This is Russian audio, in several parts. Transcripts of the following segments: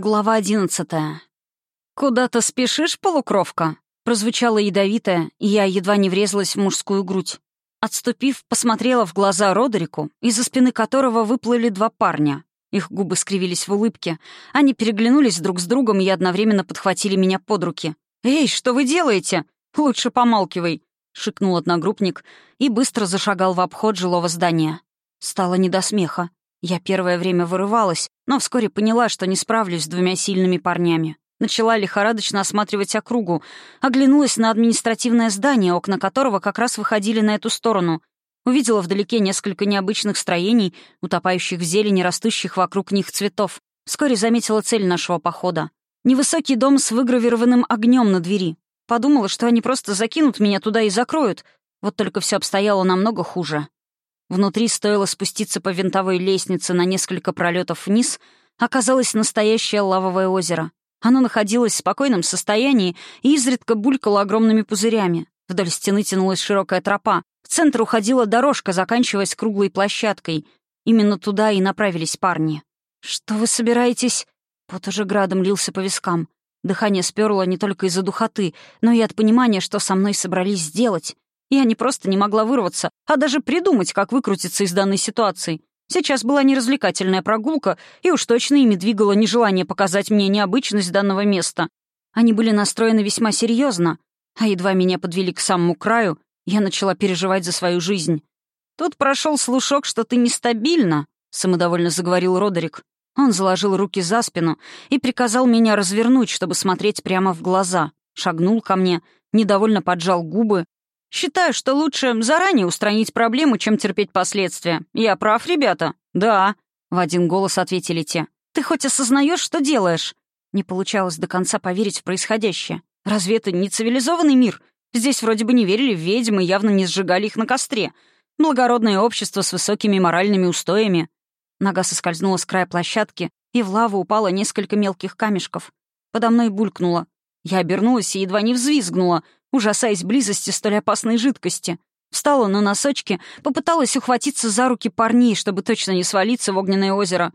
Глава одиннадцатая. «Куда-то спешишь, полукровка?» Прозвучало ядовитое, и я едва не врезалась в мужскую грудь. Отступив, посмотрела в глаза Родерику, из-за спины которого выплыли два парня. Их губы скривились в улыбке. Они переглянулись друг с другом и одновременно подхватили меня под руки. «Эй, что вы делаете? Лучше помалкивай!» — шикнул одногруппник и быстро зашагал в обход жилого здания. Стало не до смеха. Я первое время вырывалась, но вскоре поняла, что не справлюсь с двумя сильными парнями. Начала лихорадочно осматривать округу, оглянулась на административное здание, окна которого как раз выходили на эту сторону. Увидела вдалеке несколько необычных строений, утопающих в зелени, растущих вокруг них цветов. Вскоре заметила цель нашего похода. Невысокий дом с выгравированным огнем на двери. Подумала, что они просто закинут меня туда и закроют. Вот только все обстояло намного хуже. Внутри стоило спуститься по винтовой лестнице на несколько пролетов вниз, оказалось настоящее лавовое озеро. Оно находилось в спокойном состоянии и изредка булькало огромными пузырями. Вдоль стены тянулась широкая тропа. В центр уходила дорожка, заканчиваясь круглой площадкой. Именно туда и направились парни. «Что вы собираетесь?» Пот уже градом лился по вискам. Дыхание сперло не только из-за духоты, но и от понимания, что со мной собрались сделать. Я не просто не могла вырваться, а даже придумать, как выкрутиться из данной ситуации. Сейчас была неразвлекательная прогулка, и уж точно ими двигало нежелание показать мне необычность данного места. Они были настроены весьма серьезно, а едва меня подвели к самому краю, я начала переживать за свою жизнь. «Тут прошел слушок, что ты нестабильна», — самодовольно заговорил Родерик. Он заложил руки за спину и приказал меня развернуть, чтобы смотреть прямо в глаза. Шагнул ко мне, недовольно поджал губы, Считаю, что лучше заранее устранить проблему, чем терпеть последствия. Я прав, ребята? Да. В один голос ответили те. Ты хоть осознаешь, что делаешь? Не получалось до конца поверить в происходящее. Разве это не цивилизованный мир? Здесь вроде бы не верили в ведьм и явно не сжигали их на костре. Благородное общество с высокими моральными устоями. Нога соскользнула с края площадки, и в лаву упало несколько мелких камешков. Подо мной булькнуло. Я обернулась и едва не взвизгнула — ужасаясь близости столь опасной жидкости. Встала на носочки, попыталась ухватиться за руки парней, чтобы точно не свалиться в огненное озеро.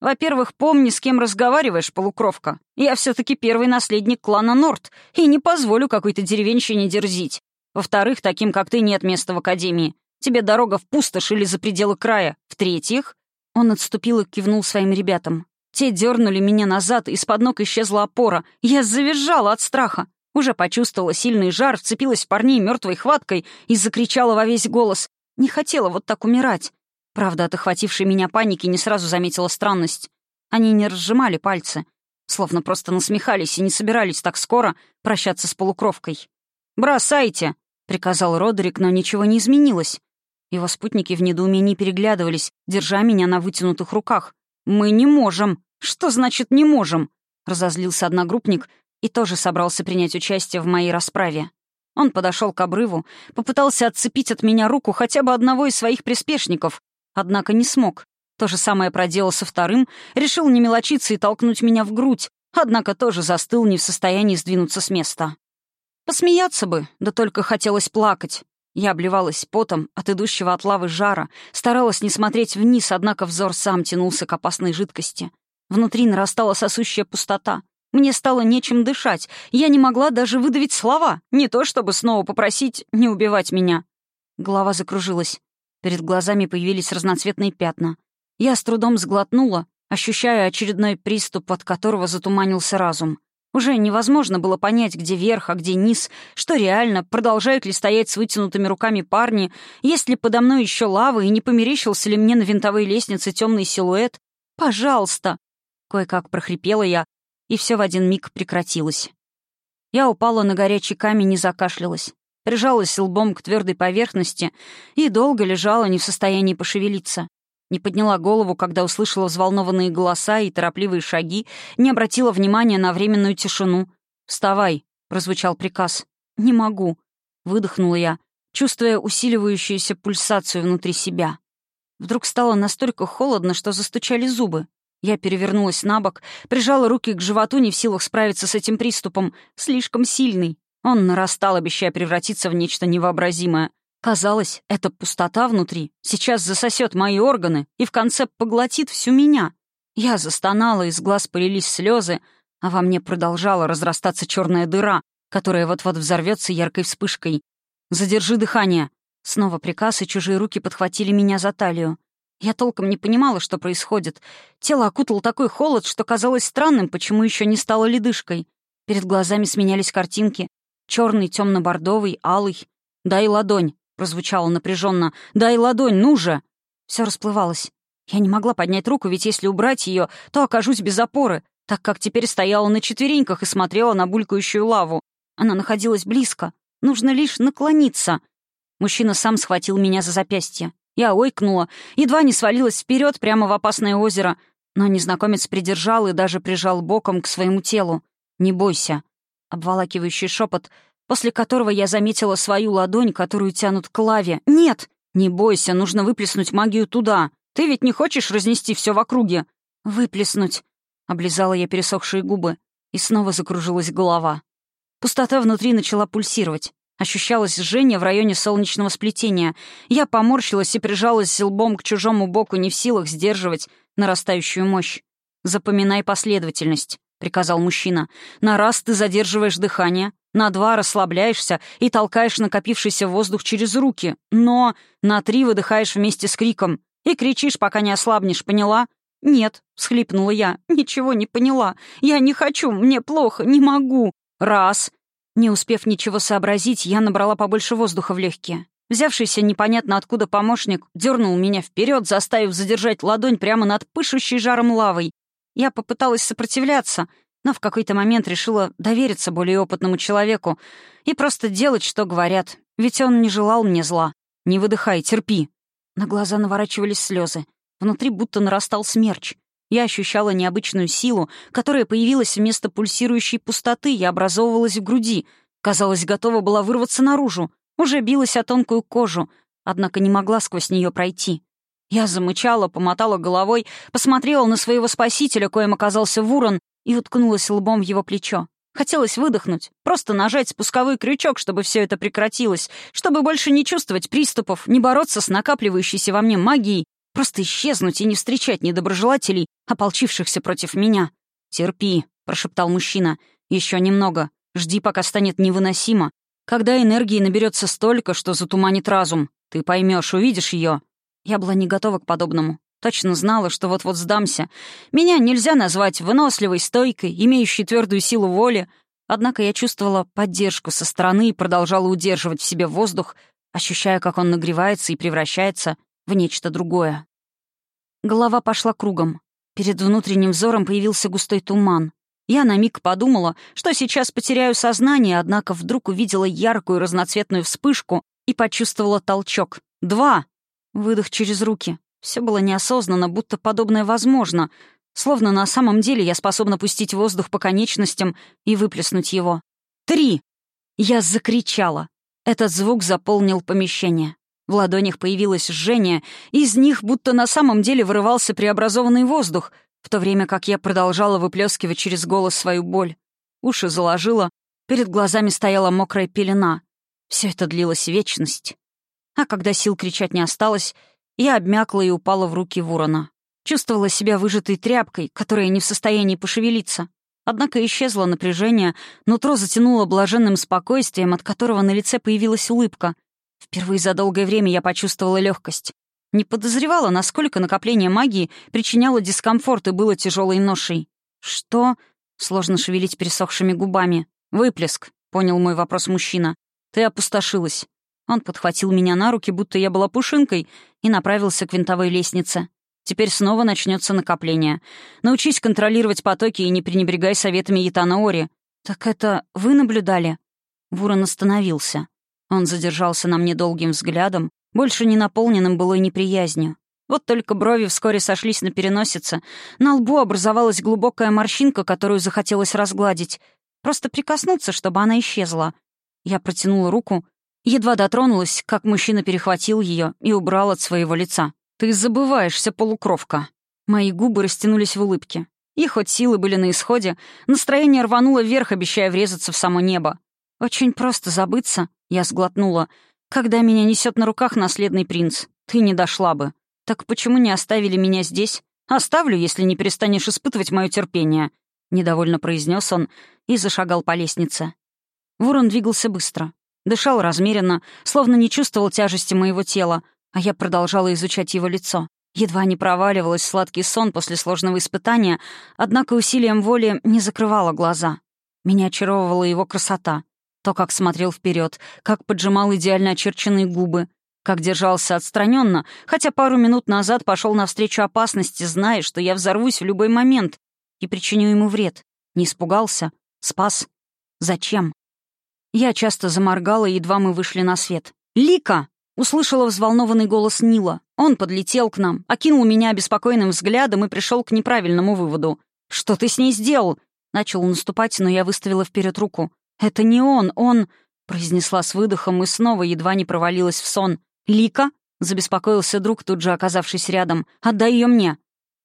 Во-первых, помни, с кем разговариваешь, полукровка. Я все таки первый наследник клана Норт и не позволю какой-то деревенщине дерзить. Во-вторых, таким, как ты, нет места в академии. Тебе дорога в пустошь или за пределы края. В-третьих, он отступил и кивнул своим ребятам. Те дернули меня назад, из-под ног исчезла опора. Я завизжала от страха. Уже почувствовала сильный жар, вцепилась в парней мертвой хваткой и закричала во весь голос. Не хотела вот так умирать. Правда, от охватившей меня паники не сразу заметила странность. Они не разжимали пальцы, словно просто насмехались и не собирались так скоро прощаться с полукровкой. «Бросайте!» — приказал Родерик, но ничего не изменилось. Его спутники в недоумении переглядывались, держа меня на вытянутых руках. «Мы не можем!» «Что значит «не можем»?» — разозлился одногруппник, и тоже собрался принять участие в моей расправе. Он подошел к обрыву, попытался отцепить от меня руку хотя бы одного из своих приспешников, однако не смог. То же самое проделал со вторым, решил не мелочиться и толкнуть меня в грудь, однако тоже застыл не в состоянии сдвинуться с места. Посмеяться бы, да только хотелось плакать. Я обливалась потом от идущего от лавы жара, старалась не смотреть вниз, однако взор сам тянулся к опасной жидкости. Внутри нарастала сосущая пустота. Мне стало нечем дышать. Я не могла даже выдавить слова. Не то чтобы снова попросить не убивать меня. Голова закружилась. Перед глазами появились разноцветные пятна. Я с трудом сглотнула, ощущая очередной приступ, от которого затуманился разум. Уже невозможно было понять, где верх, а где низ, что реально, продолжают ли стоять с вытянутыми руками парни, есть ли подо мной еще лава и не померещился ли мне на винтовой лестнице темный силуэт. «Пожалуйста!» Кое-как прохрипела я, и все в один миг прекратилось. Я упала на горячий камень и закашлялась. Прижалась лбом к твердой поверхности и долго лежала, не в состоянии пошевелиться. Не подняла голову, когда услышала взволнованные голоса и торопливые шаги, не обратила внимания на временную тишину. «Вставай», — прозвучал приказ. «Не могу», — выдохнула я, чувствуя усиливающуюся пульсацию внутри себя. Вдруг стало настолько холодно, что застучали зубы. Я перевернулась на бок, прижала руки к животу, не в силах справиться с этим приступом. Слишком сильный. Он нарастал, обещая превратиться в нечто невообразимое. Казалось, эта пустота внутри сейчас засосет мои органы и в конце поглотит всю меня. Я застонала, из глаз полились слезы, а во мне продолжала разрастаться черная дыра, которая вот-вот взорвется яркой вспышкой. «Задержи дыхание!» Снова приказ, и чужие руки подхватили меня за талию. Я толком не понимала, что происходит. Тело окутал такой холод, что казалось странным, почему еще не стало ледышкой. Перед глазами сменялись картинки. черный, темно-бордовый, алый. «Дай ладонь!» — прозвучало напряженно. «Дай ладонь, ну же!» Все расплывалось. Я не могла поднять руку, ведь если убрать ее, то окажусь без опоры, так как теперь стояла на четвереньках и смотрела на булькающую лаву. Она находилась близко. Нужно лишь наклониться. Мужчина сам схватил меня за запястье. Я ойкнула, едва не свалилась вперед прямо в опасное озеро, но незнакомец придержал и даже прижал боком к своему телу. «Не бойся», — обволакивающий шепот, после которого я заметила свою ладонь, которую тянут к лаве. «Нет! Не бойся, нужно выплеснуть магию туда. Ты ведь не хочешь разнести все в округе?» «Выплеснуть», — облизала я пересохшие губы, и снова закружилась голова. Пустота внутри начала пульсировать. Ощущалось жжение в районе солнечного сплетения. Я поморщилась и прижалась лбом к чужому боку, не в силах сдерживать нарастающую мощь. «Запоминай последовательность», — приказал мужчина. «На раз ты задерживаешь дыхание, на два расслабляешься и толкаешь накопившийся воздух через руки, но на три выдыхаешь вместе с криком и кричишь, пока не ослабнешь, поняла?» «Нет», — всхлипнула я, — «ничего не поняла. Я не хочу, мне плохо, не могу». «Раз», не успев ничего сообразить, я набрала побольше воздуха в легкие. Взявшийся непонятно откуда помощник дернул меня вперед, заставив задержать ладонь прямо над пышущей жаром лавой. Я попыталась сопротивляться, но в какой-то момент решила довериться более опытному человеку и просто делать, что говорят, ведь он не желал мне зла. «Не выдыхай, терпи». На глаза наворачивались слезы. Внутри будто нарастал смерч. Я ощущала необычную силу, которая появилась вместо пульсирующей пустоты и образовывалась в груди. Казалось, готова была вырваться наружу. Уже билась о тонкую кожу, однако не могла сквозь нее пройти. Я замычала, помотала головой, посмотрела на своего спасителя, коим оказался Вурон, и уткнулась лбом в его плечо. Хотелось выдохнуть, просто нажать спусковой крючок, чтобы все это прекратилось, чтобы больше не чувствовать приступов, не бороться с накапливающейся во мне магией, Просто исчезнуть и не встречать недоброжелателей, ополчившихся против меня. «Терпи», — прошептал мужчина. Еще немного. Жди, пока станет невыносимо. Когда энергии наберется столько, что затуманит разум. Ты поймешь, увидишь ее. Я была не готова к подобному. Точно знала, что вот-вот сдамся. Меня нельзя назвать выносливой, стойкой, имеющей твердую силу воли. Однако я чувствовала поддержку со стороны и продолжала удерживать в себе воздух, ощущая, как он нагревается и превращается в нечто другое. Голова пошла кругом. Перед внутренним взором появился густой туман. Я на миг подумала, что сейчас потеряю сознание, однако вдруг увидела яркую разноцветную вспышку и почувствовала толчок. Два! Выдох через руки. Все было неосознанно, будто подобное возможно. Словно на самом деле я способна пустить воздух по конечностям и выплеснуть его. Три! Я закричала. Этот звук заполнил помещение. В ладонях появилось жжение, из них будто на самом деле вырывался преобразованный воздух, в то время как я продолжала выплескивать через голос свою боль. Уши заложила, перед глазами стояла мокрая пелена. Все это длилось вечность. А когда сил кричать не осталось, я обмякла и упала в руки ворона. Чувствовала себя выжатой тряпкой, которая не в состоянии пошевелиться. Однако исчезло напряжение, нутро затянуло блаженным спокойствием, от которого на лице появилась улыбка. Впервые за долгое время я почувствовала легкость. Не подозревала, насколько накопление магии причиняло дискомфорт и было тяжелой ношей. «Что?» — сложно шевелить пересохшими губами. «Выплеск», — понял мой вопрос мужчина. «Ты опустошилась». Он подхватил меня на руки, будто я была пушинкой, и направился к винтовой лестнице. Теперь снова начнется накопление. Научись контролировать потоки и не пренебрегай советами Ятана Ори. «Так это вы наблюдали?» Вурон остановился. Он задержался на мне долгим взглядом, больше не наполненным былой неприязнью. Вот только брови вскоре сошлись на переносице. На лбу образовалась глубокая морщинка, которую захотелось разгладить. Просто прикоснуться, чтобы она исчезла. Я протянула руку, едва дотронулась, как мужчина перехватил ее и убрал от своего лица. «Ты забываешься, полукровка». Мои губы растянулись в улыбке. И хоть силы были на исходе, настроение рвануло вверх, обещая врезаться в само небо. Очень просто забыться, я сглотнула. «Когда меня несет на руках наследный принц, ты не дошла бы. Так почему не оставили меня здесь? Оставлю, если не перестанешь испытывать мое терпение», — недовольно произнес он и зашагал по лестнице. Ворон двигался быстро. Дышал размеренно, словно не чувствовал тяжести моего тела, а я продолжала изучать его лицо. Едва не проваливалась сладкий сон после сложного испытания, однако усилием воли не закрывала глаза. Меня очаровывала его красота. То, как смотрел вперед, как поджимал идеально очерченные губы, как держался отстраненно, хотя пару минут назад пошел навстречу опасности, зная, что я взорвусь в любой момент и причиню ему вред. Не испугался, спас. Зачем? Я часто заморгала, едва мы вышли на свет. «Лика!» — услышала взволнованный голос Нила. Он подлетел к нам, окинул меня обеспокоенным взглядом и пришел к неправильному выводу. «Что ты с ней сделал?» Начал наступать, но я выставила вперед руку. «Это не он, он...» — произнесла с выдохом и снова едва не провалилась в сон. «Лика?» — забеспокоился друг, тут же оказавшись рядом. «Отдай ее мне!»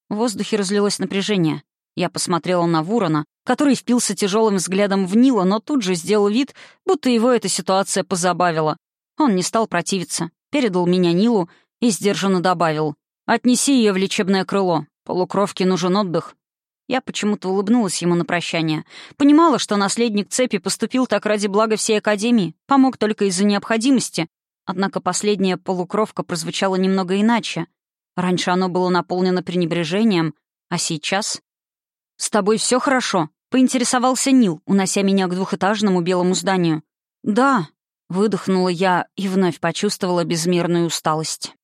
В воздухе разлилось напряжение. Я посмотрела на Вурона, который впился тяжелым взглядом в Нила, но тут же сделал вид, будто его эта ситуация позабавила. Он не стал противиться, передал меня Нилу и сдержанно добавил. «Отнеси ее в лечебное крыло. Полукровке нужен отдых». Я почему-то улыбнулась ему на прощание. Понимала, что наследник цепи поступил так ради блага всей Академии, помог только из-за необходимости. Однако последняя полукровка прозвучала немного иначе. Раньше оно было наполнено пренебрежением, а сейчас... «С тобой все хорошо?» — поинтересовался Нил, унося меня к двухэтажному белому зданию. «Да», — выдохнула я и вновь почувствовала безмерную усталость.